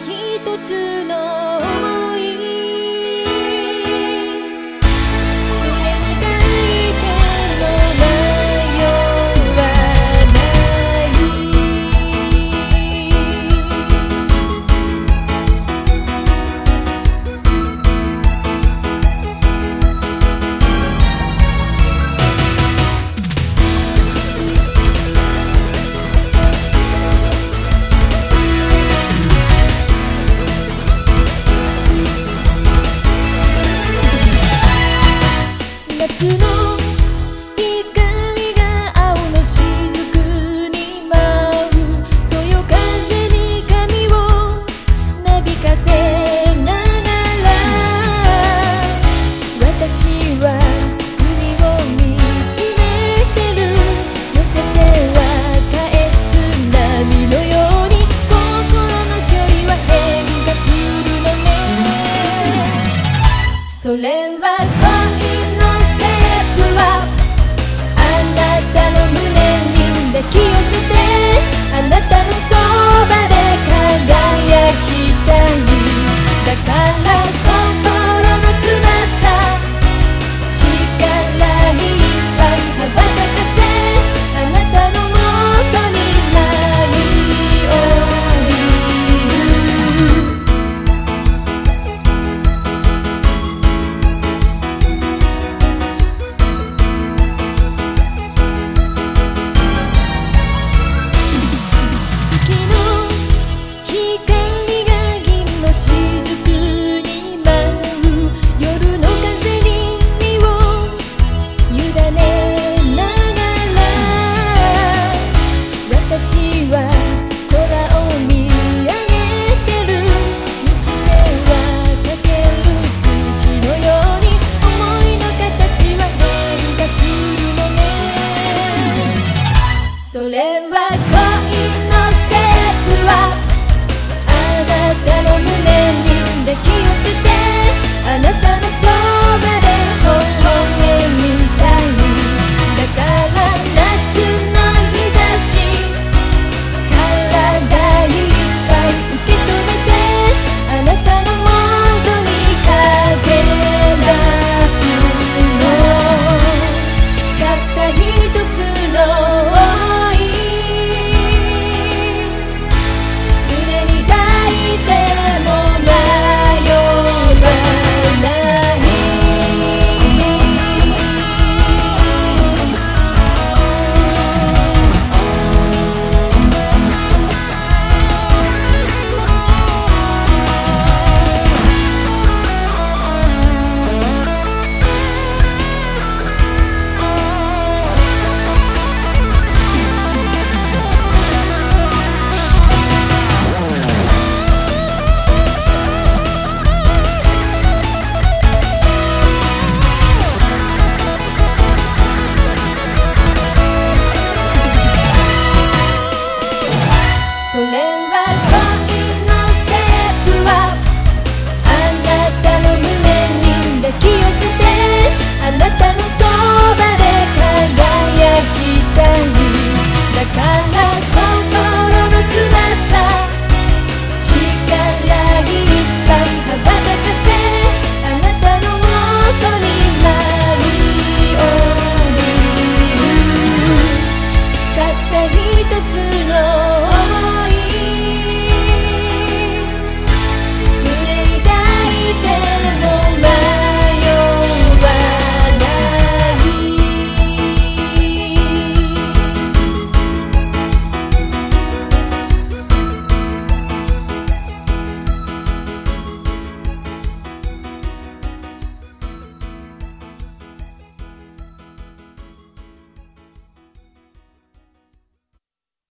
一つの気を捨て。あなたの